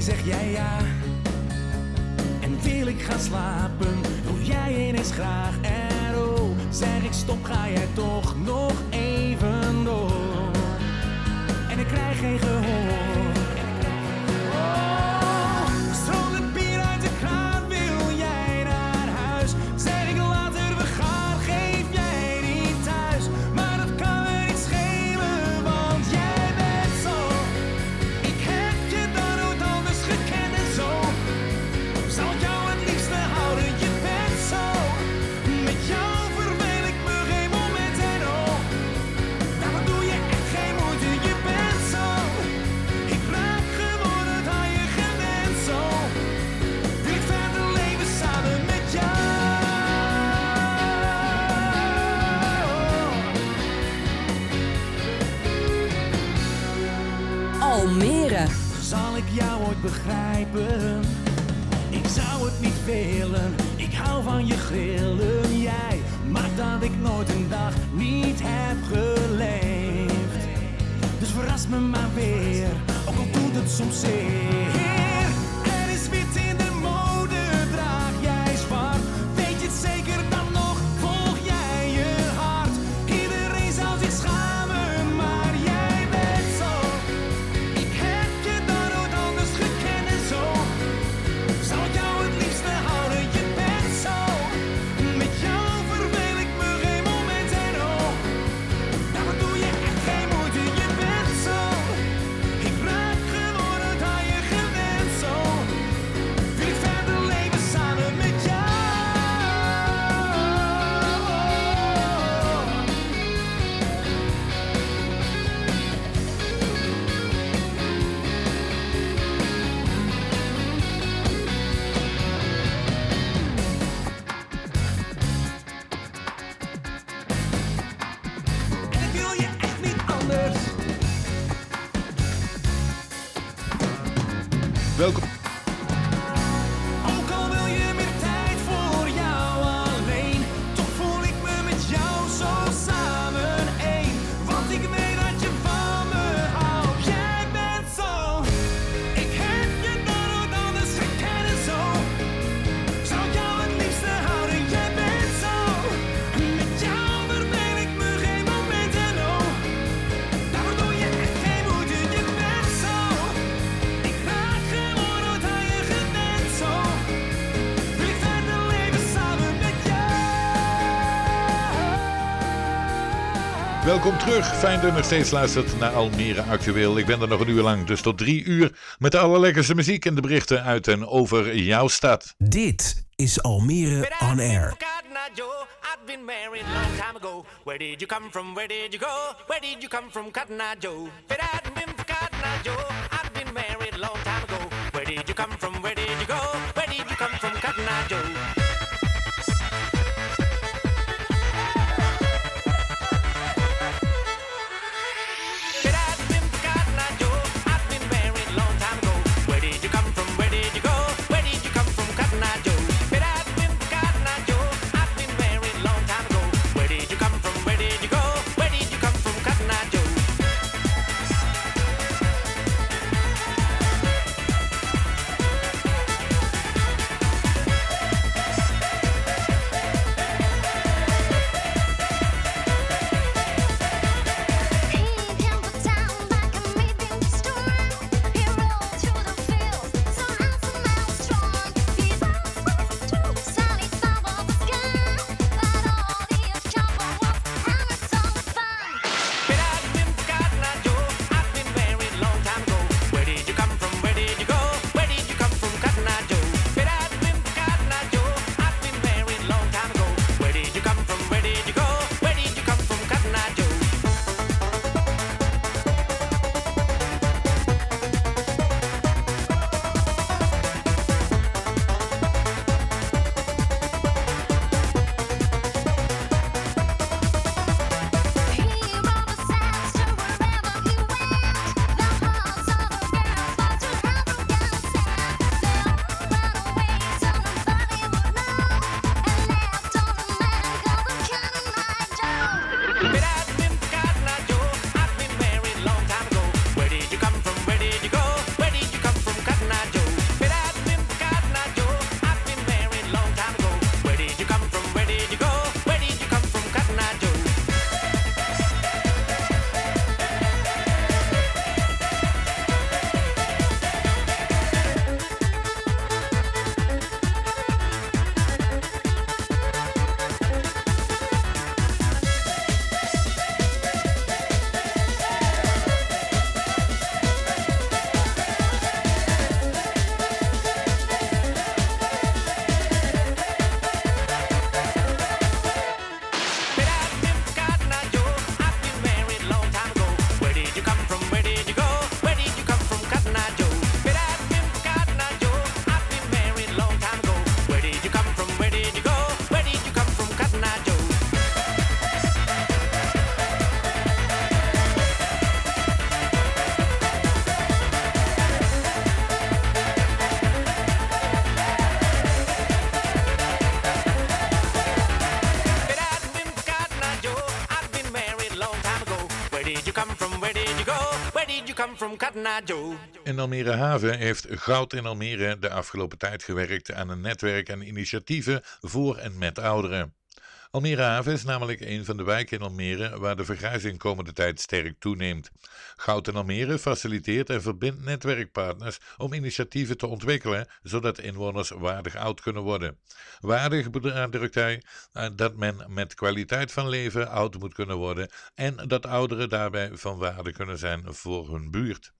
zeg jij ja. En wil ik gaan slapen, doe jij ineens graag. En oh, zeg ik stop, ga jij toch nog even door. En ik krijg geen gehoor. begrijpen. Ik zou het niet willen, ik hou van je grillen. Jij maar dat ik nooit een dag niet heb geleefd. Dus verras me maar weer, ook al doet het soms zeer. Welkom terug. Fijn dat u nog steeds luistert naar Almere Actueel. Ik ben er nog een uur lang, dus tot drie uur. Met de allerlekkerste muziek en de berichten uit en over jouw stad. Dit is Almere On Air. I've been married a long time ago. Where did you come from? Where did you go? Where did you come from, Cotton Eye Joe? If been been married a long time ago. Where did you come from? Where In Almere Haven heeft Goud in Almere de afgelopen tijd gewerkt aan een netwerk aan initiatieven voor en met ouderen. Almere Haven is namelijk een van de wijken in Almere waar de vergrijzing komende tijd sterk toeneemt. Goud in Almere faciliteert en verbindt netwerkpartners om initiatieven te ontwikkelen, zodat inwoners waardig oud kunnen worden. Waardig benadrukt hij eh, dat men met kwaliteit van leven oud moet kunnen worden en dat ouderen daarbij van waarde kunnen zijn voor hun buurt.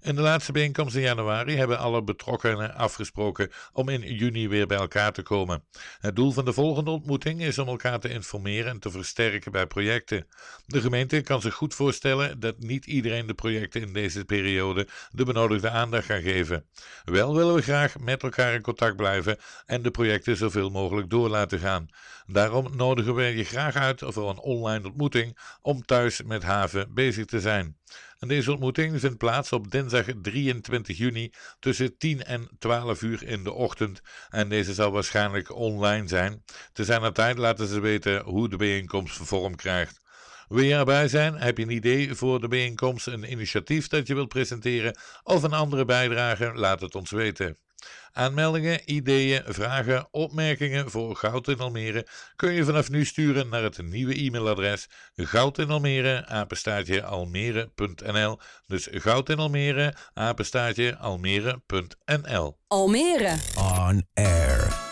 In de laatste bijeenkomst in januari hebben alle betrokkenen afgesproken om in juni weer bij elkaar te komen. Het doel van de volgende ontmoeting is om elkaar te informeren en te versterken bij projecten. De gemeente kan zich goed voorstellen dat niet iedereen de projecten in deze periode de benodigde aandacht kan geven. Wel willen we graag met elkaar in contact blijven en de projecten zoveel mogelijk door laten gaan. Daarom nodigen we je graag uit voor een online ontmoeting om thuis met haven bezig te zijn. En deze ontmoeting vindt plaats op dinsdag 23 juni tussen 10 en 12 uur in de ochtend. En deze zal waarschijnlijk online zijn. Te zijner tijd laten ze weten hoe de bijeenkomst vorm krijgt. Wil je erbij zijn? Heb je een idee voor de bijeenkomst, een initiatief dat je wilt presenteren of een andere bijdrage? Laat het ons weten. Aanmeldingen, ideeën, vragen, opmerkingen voor Goud in Almere kun je vanaf nu sturen naar het nieuwe e-mailadres Goud in Almere, apenstaartje almere.nl. Dus Goud in Almere, apenstaartje almere.nl. Almere. On air.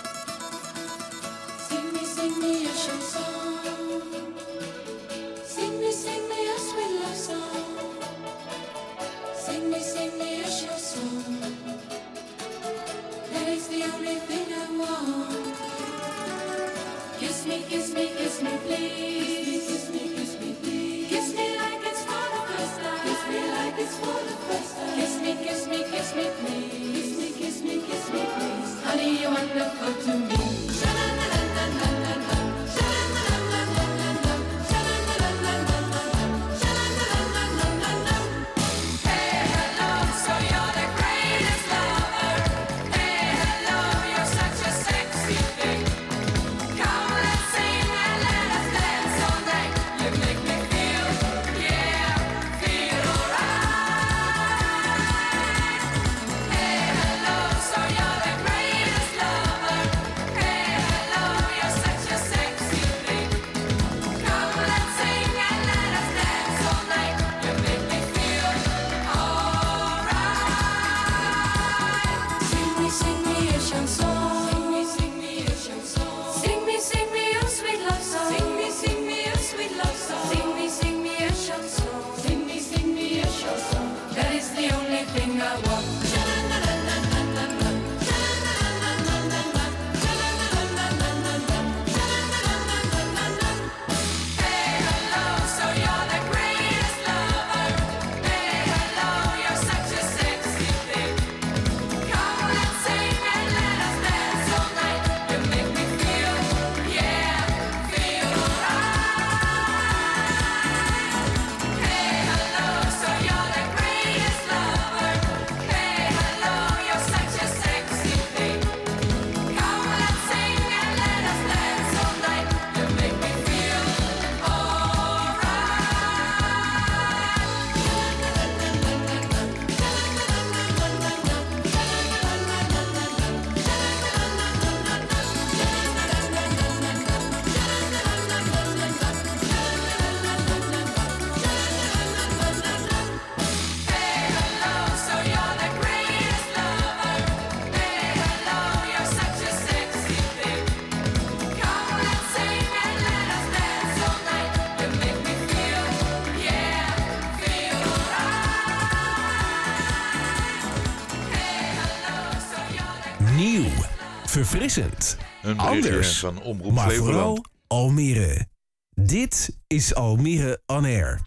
Anders. van Omroep Maar Flevoland. vooral Almere. Dit is Almere On Air.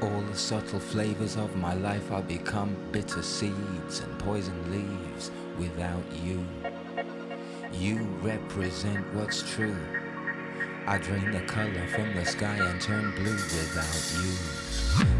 All the subtle flavors of my life are become bitter seeds and poison leaves without you. You represent what's true. I drain the color from the sky and turn blue without you.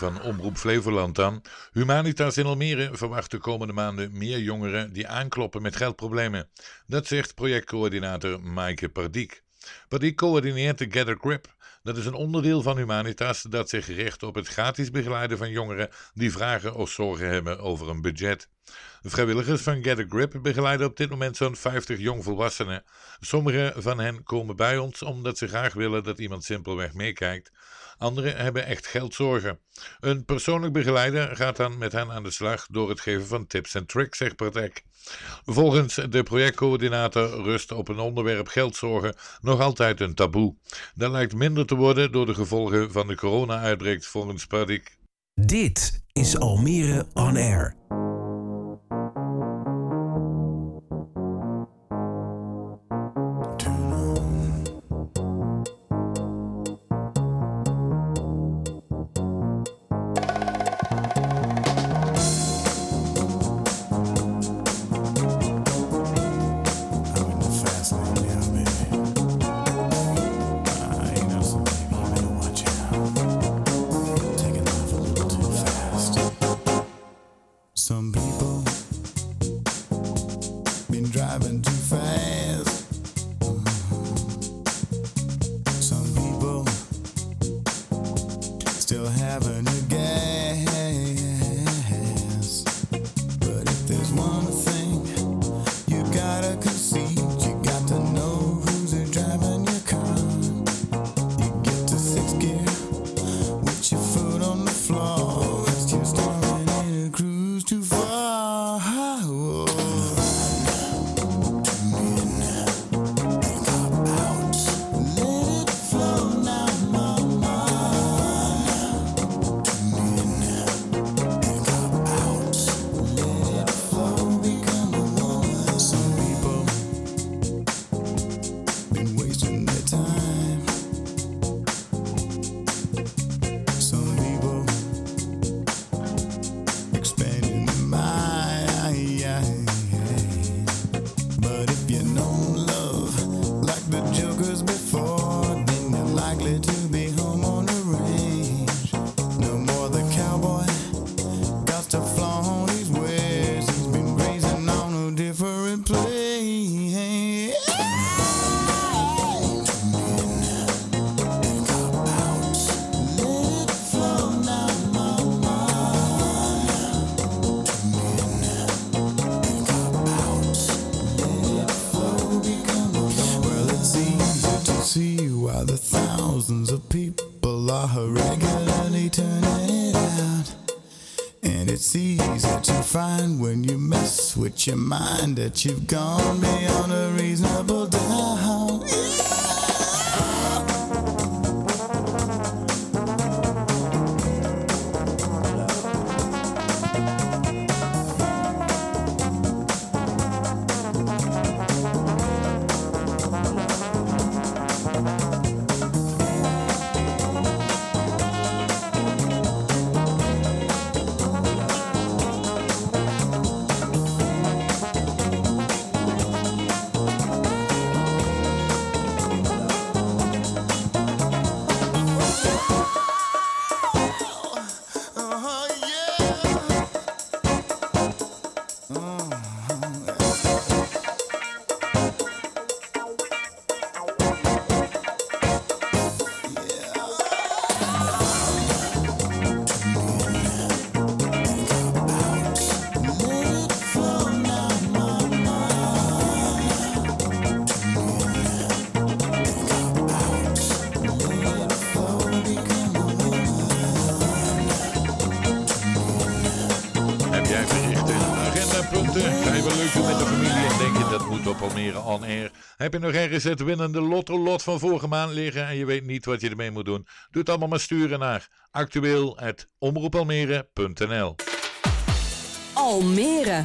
Van Omroep Flevoland dan. Humanitas in Almere verwacht de komende maanden meer jongeren die aankloppen met geldproblemen. Dat zegt projectcoördinator Maaike Pardiek. Pardiek coördineert de a Grip. Dat is een onderdeel van Humanitas dat zich richt op het gratis begeleiden van jongeren die vragen of zorgen hebben over een budget. Vrijwilligers van a Grip begeleiden op dit moment zo'n 50 jongvolwassenen. Sommige van hen komen bij ons omdat ze graag willen dat iemand simpelweg meekijkt. Anderen hebben echt geldzorgen. Een persoonlijk begeleider gaat dan met hen aan de slag door het geven van tips en tricks, zegt Partek. Volgens de projectcoördinator rust op een onderwerp geldzorgen nog altijd een taboe. Dat lijkt minder te worden door de gevolgen van de corona-uitbreek volgens Pardik. Dit is Almere On Air. that you've gone. Heb je nog ergens het winnende lotto-lot van vorige maand liggen? En je weet niet wat je ermee moet doen? Doe het allemaal maar sturen naar actueel.omroepalmere.nl Almere.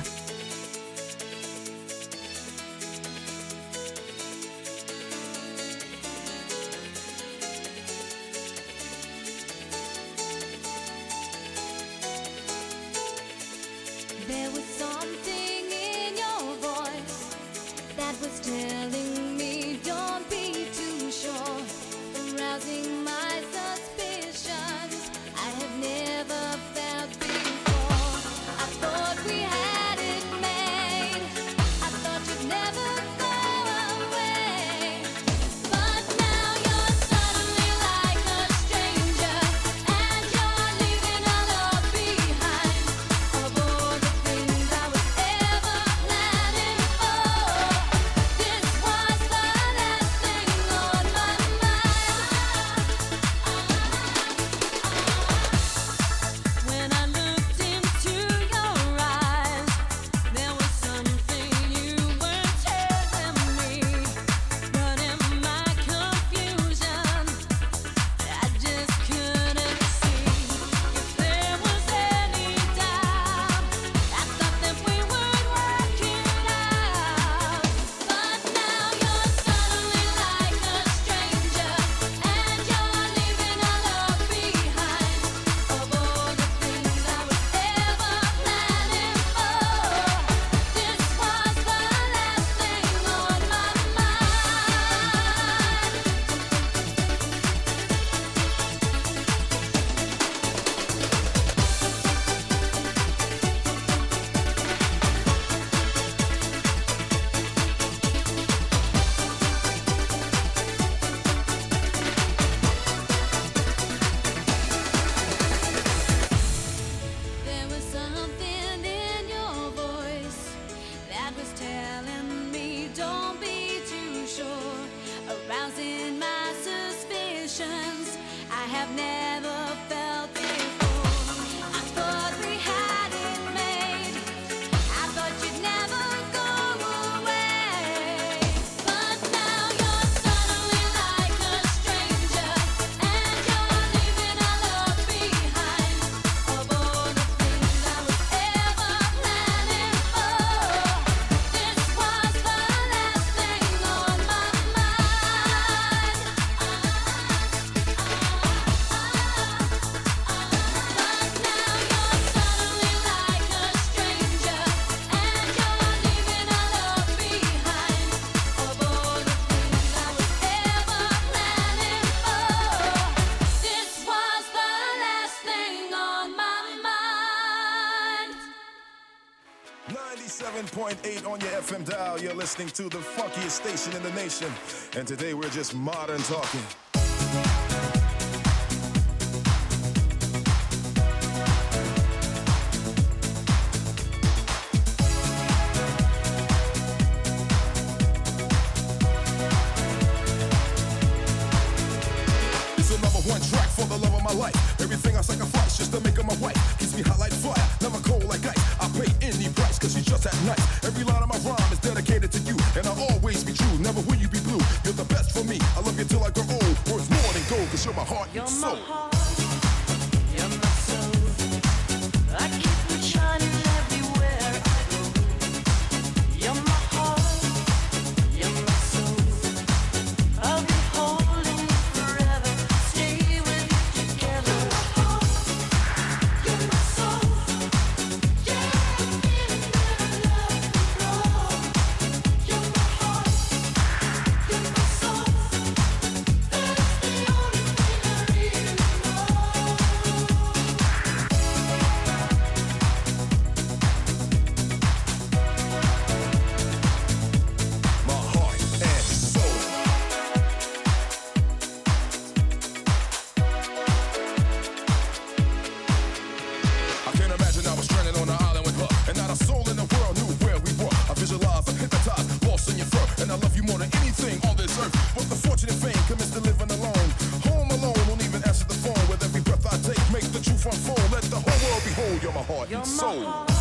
101.8 on your FM dial. You're listening to the funkiest station in the nation. And today we're just modern talking. The fortunate fame commits to living alone. Home alone, won't even answer the phone. With every breath I take, make the truth unfold. Let the whole world behold. You're my heart and soul.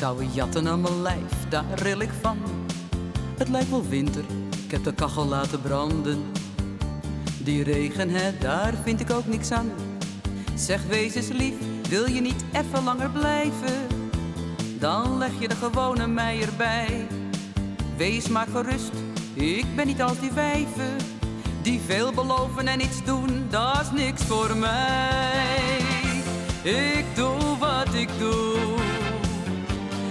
Koude jatten aan mijn lijf, daar ril ik van. Het lijkt wel winter, ik heb de kachel laten branden. Die regen, hè, daar vind ik ook niks aan. Zeg, wees eens lief, wil je niet even langer blijven? Dan leg je de gewone mij erbij. Wees maar gerust, ik ben niet als die wijven. Die veel beloven en iets doen, dat is niks voor mij. Ik doe wat ik doe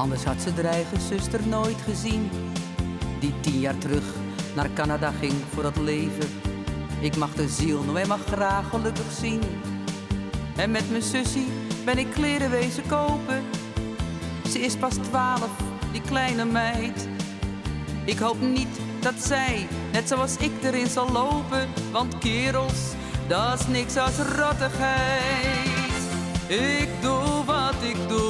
Anders had ze haar eigen zuster nooit gezien. Die tien jaar terug naar Canada ging voor het leven. Ik mag de ziel nog eenmaal graag gelukkig zien. En met mijn zussie ben ik kleren wezen kopen. Ze is pas twaalf, die kleine meid. Ik hoop niet dat zij, net zoals ik, erin zal lopen. Want kerels, dat is niks als rottigheid. Ik doe wat ik doe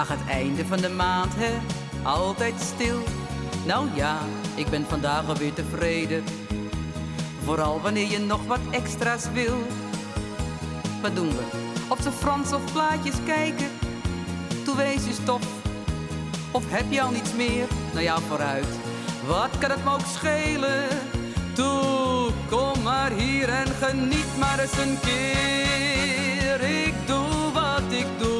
Ach, het einde van de maand, hè, altijd stil. Nou ja, ik ben vandaag alweer tevreden. Vooral wanneer je nog wat extra's wil. Wat doen we? Op z'n Frans of plaatjes kijken? Toe wees je stof. Of heb je al niets meer? Nou ja, vooruit. Wat kan het me ook schelen? Toe, kom maar hier en geniet maar eens een keer. Ik doe wat ik doe.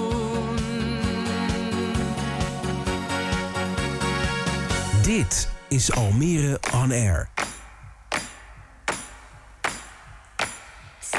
Dit is Almere On Air.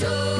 door.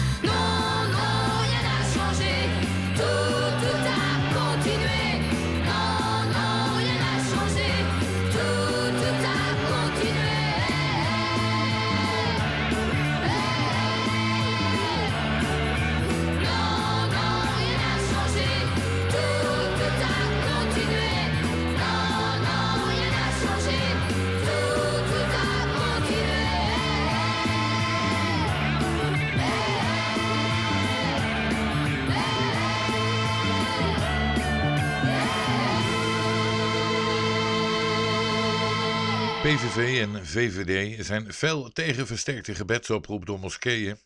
PVV en VVD zijn fel tegen versterkte gebedsoproep door moskeeën.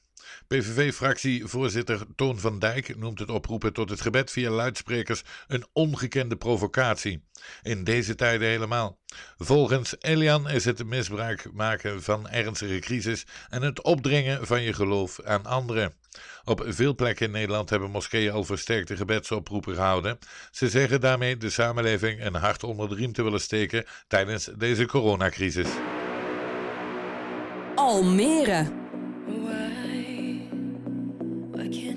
PVV-fractievoorzitter Toon van Dijk noemt het oproepen tot het gebed via luidsprekers een ongekende provocatie. In deze tijden helemaal. Volgens Elian is het misbruik maken van ernstige crisis en het opdringen van je geloof aan anderen. Op veel plekken in Nederland hebben moskeeën al versterkte gebedsoproepen gehouden. Ze zeggen daarmee de samenleving een hart onder de riem te willen steken tijdens deze coronacrisis. Almere. I can't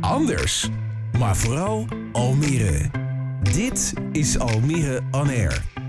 anders, maar vooral Almere. Dit is Almere On Air.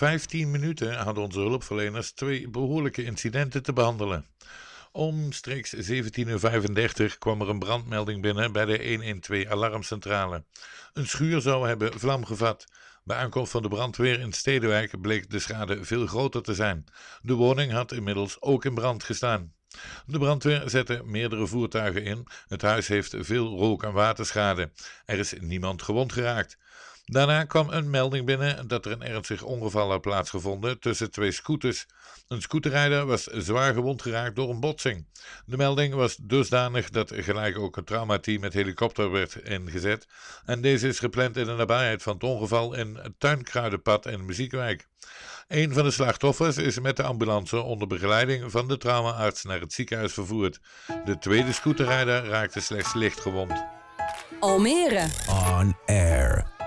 15 minuten hadden onze hulpverleners twee behoorlijke incidenten te behandelen. Omstreeks 17.35 uur kwam er een brandmelding binnen bij de 112 alarmcentrale. Een schuur zou hebben vlam gevat. Bij aankomst van de brandweer in Stedenwijk bleek de schade veel groter te zijn. De woning had inmiddels ook in brand gestaan. De brandweer zette meerdere voertuigen in. Het huis heeft veel rook- en waterschade. Er is niemand gewond geraakt. Daarna kwam een melding binnen dat er een ernstig ongeval had plaatsgevonden tussen twee scooters. Een scooterrijder was zwaar gewond geraakt door een botsing. De melding was dusdanig dat gelijk ook een traumateam met helikopter werd ingezet. En deze is gepland in de nabijheid van het ongeval in Tuinkruidenpad en Muziekwijk. Een van de slachtoffers is met de ambulance onder begeleiding van de traumaarts naar het ziekenhuis vervoerd. De tweede scooterrijder raakte slechts licht gewond. Almere. On air.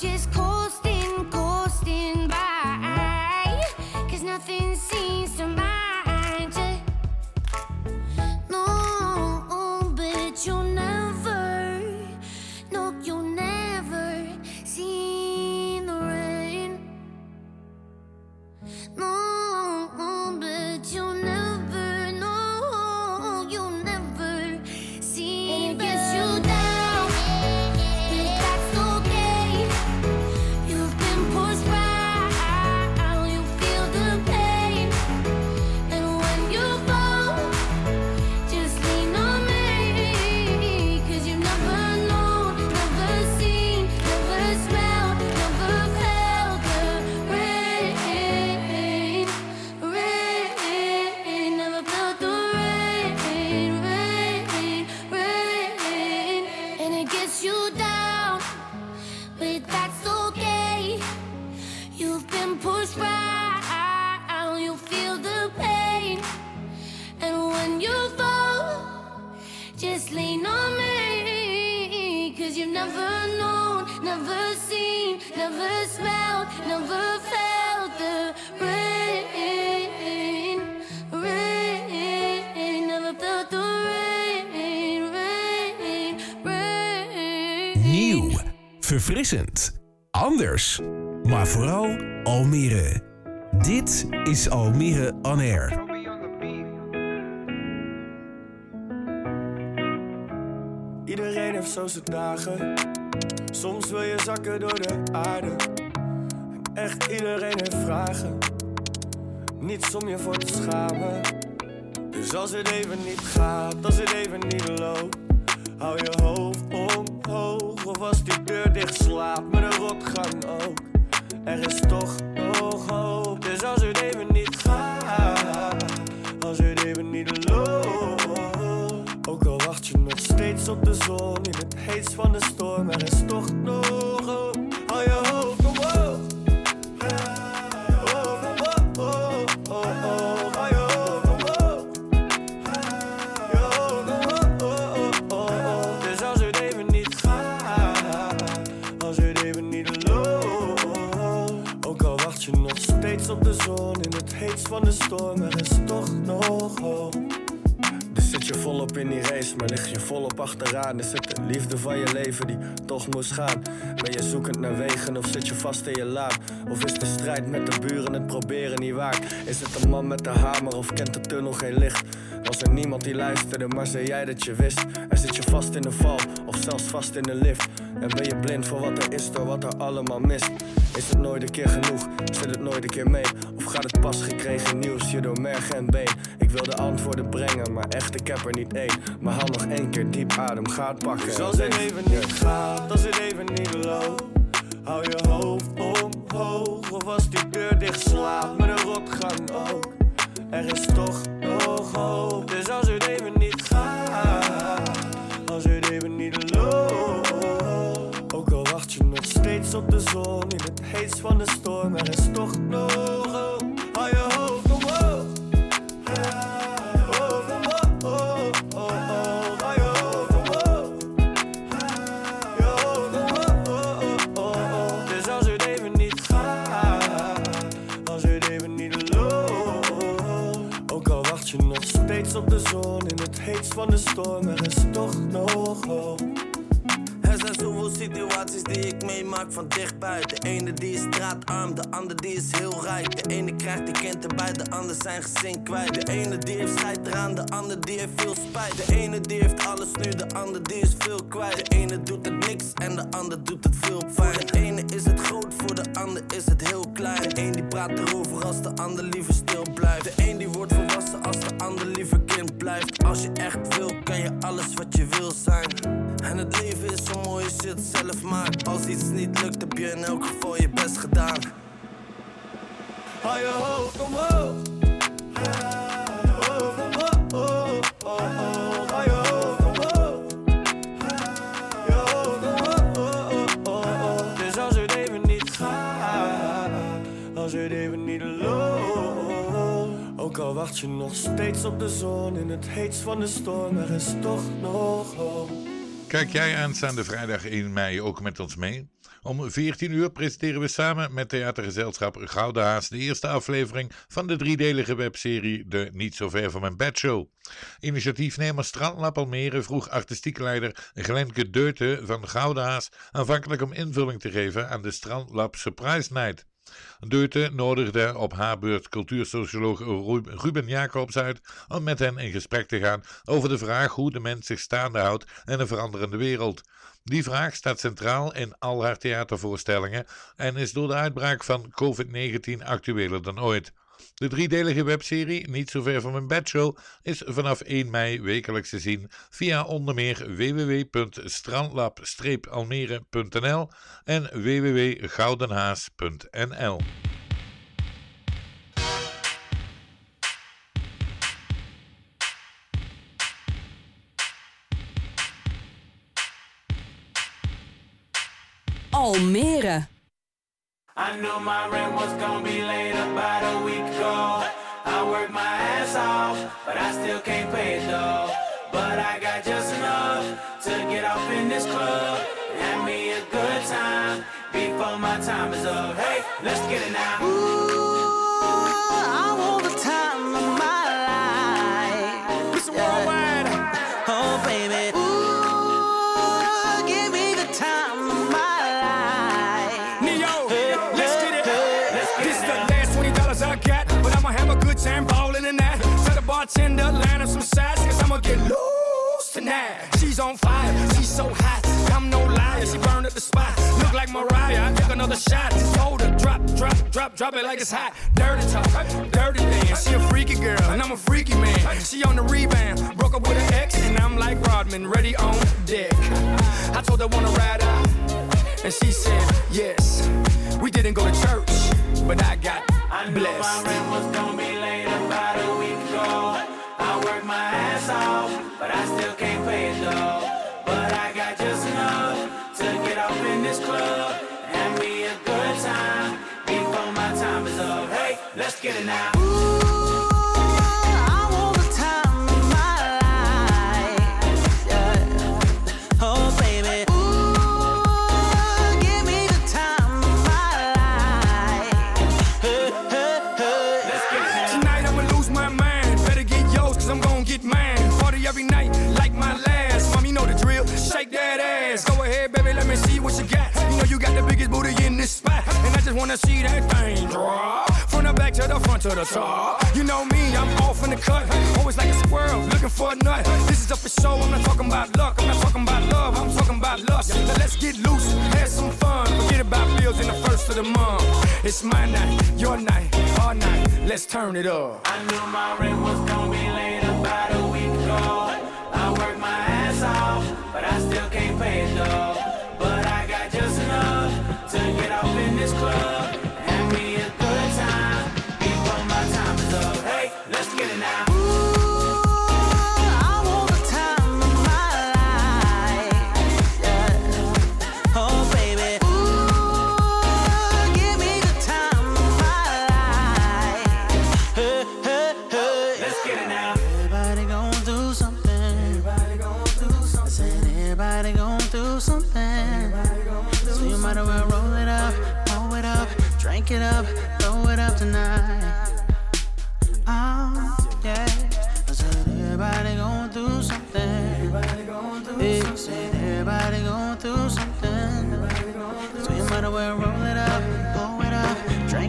just call verfrissend, anders, maar vooral Almere. Dit is Almere On Air. Iedereen heeft zo zijn dagen. Soms wil je zakken door de aarde. Echt iedereen heeft vragen. Niets om je voor te schamen. Dus als het even niet gaat, als het even niet loopt, hou je hoofd omhoog. Of als die deur dicht slaapt met een rotgang ook. Er is toch nog hoop. Dus als het even niet gaat, als het even niet loopt. Ook al wacht je nog steeds op de zon in het heetst van de storm, er is toch nog er is toch nog hoop. Dus zit je volop in die race, maar lig je volop achteraan. Is het de liefde van je leven die toch moest gaan? Ben je zoekend naar wegen of zit je vast in je laan? Of is de strijd met de buren het proberen niet waard? Is het de man met de hamer of kent de tunnel geen licht? Was er niemand die luisterde, maar zei jij dat je wist? En zit je vast in de val of zelfs vast in de lift? En ben je blind voor wat er is door wat er allemaal mist? Is het nooit een keer genoeg? Zit het nooit een keer mee? Of gaat het pas gekregen nieuws je door merg en been? Ik wil de antwoorden brengen, maar echt, ik heb er niet één. Maar haal nog één keer diep adem, ga het pakken. Dus en als het even niet gaat, als het even niet loopt, hou je hoofd omhoog. Of als die deur dicht slaat met een rotgang ook. Er is toch nog hoop. Dus als het even niet gaat, als het even niet loopt. Ook al wacht je nog steeds op de zon in het heetst van de storm, er is de ander die is heel rijk. De ene krijgt een kind erbij, de ander zijn gezin kwijt. De ene die heeft scheid eraan, de ander die heeft veel spijt. De ene die heeft alles nu, de ander die is veel kwijt. De ene doet het niks en de ander doet het veel pijn. De ene is het groot, voor de ander is het heel klein. De een die praat erover als de ander liever stil blijft. De een die wordt volwassen als de ander liever kind blijft. Als je echt wil, kan je alles wat je wil zijn. En het leven is zo mooi als je het zelf maakt. Als iets niet lukt, heb je in elk geval je best gedaan. Hou je hoofd omhoog. Je. Je als als het even niet loopt. Ook al wacht je nog steeds op de zon in het heetst van de storm, er is toch nog hoop. Kijk jij aanstaande vrijdag 1 mei ook met ons mee? Om 14 uur presenteren we samen met theatergezelschap Gouden Haas de eerste aflevering van de driedelige webserie De Niet Zo Ver van Mijn Bed Show. Initiatiefnemer Strandlab Almere vroeg artistiek leider Glenke Deuten van Gouden Haas aanvankelijk om invulling te geven aan de Strandlab Surprise Night. Deuten nodigde op haar beurt cultuursocioloog Ru- Ruben Jacobs uit om met hen in gesprek te gaan over de vraag hoe de mens zich staande houdt in een veranderende wereld. Die vraag staat centraal in al haar theatervoorstellingen en is door de uitbraak van COVID-19 actueler dan ooit. De driedelige webserie Niet zo ver van mijn bedshow is vanaf 1 mei wekelijks te zien via onder meer www.strandlab-almere.nl en www.goudenhaas.nl. Almere. I knew my rent was gonna be late about a week ago. I worked my ass off, but I still can't pay it though. But I got just enough to get off in this club and have me a good time before my time is up. Hey, let's get it now. I She's on fire, she's so hot. I'm no liar, she burned up the spot. Look like Mariah, I took another shot. Just told her, drop, drop, drop, drop it like it's hot. Dirty talk, dirty dance. She a freaky girl, and I'm a freaky man. She on the rebound, broke up with an ex, and I'm like Rodman, ready on deck. I told her wanna ride out. And she said, yes. We didn't go to church, but I got I blessed. my rent was gonna be late my ass off, but I still can't pay it though. But I got just enough to get off in this club and be a good time before my time is up. Hey, let's get it now. Wanna see that thing drop. From the back to the front to the top. You know me, I'm off in the cut. Always like a squirrel, looking for a nut. This is up for show, I'm not talking about luck. I'm not talking about love, I'm talking about lust. Now let's get loose, have some fun. Forget about bills in the first of the month. It's my night, your night, our night. Let's turn it up. I knew my rent was gonna be late about a week ago. I worked my ass off, but I still can't pay it though.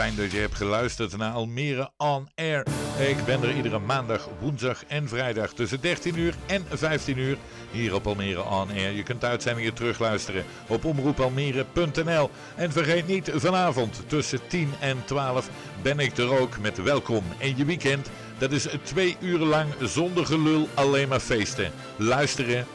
Fijn dat je hebt geluisterd naar Almere On Air. Ik ben er iedere maandag, woensdag en vrijdag tussen 13 uur en 15 uur hier op Almere On Air. Je kunt de uitzendingen terugluisteren op omroepalmere.nl. En vergeet niet, vanavond tussen 10 en 12 ben ik er ook met Welkom in je weekend. Dat is twee uur lang zonder gelul alleen maar feesten. Luisteren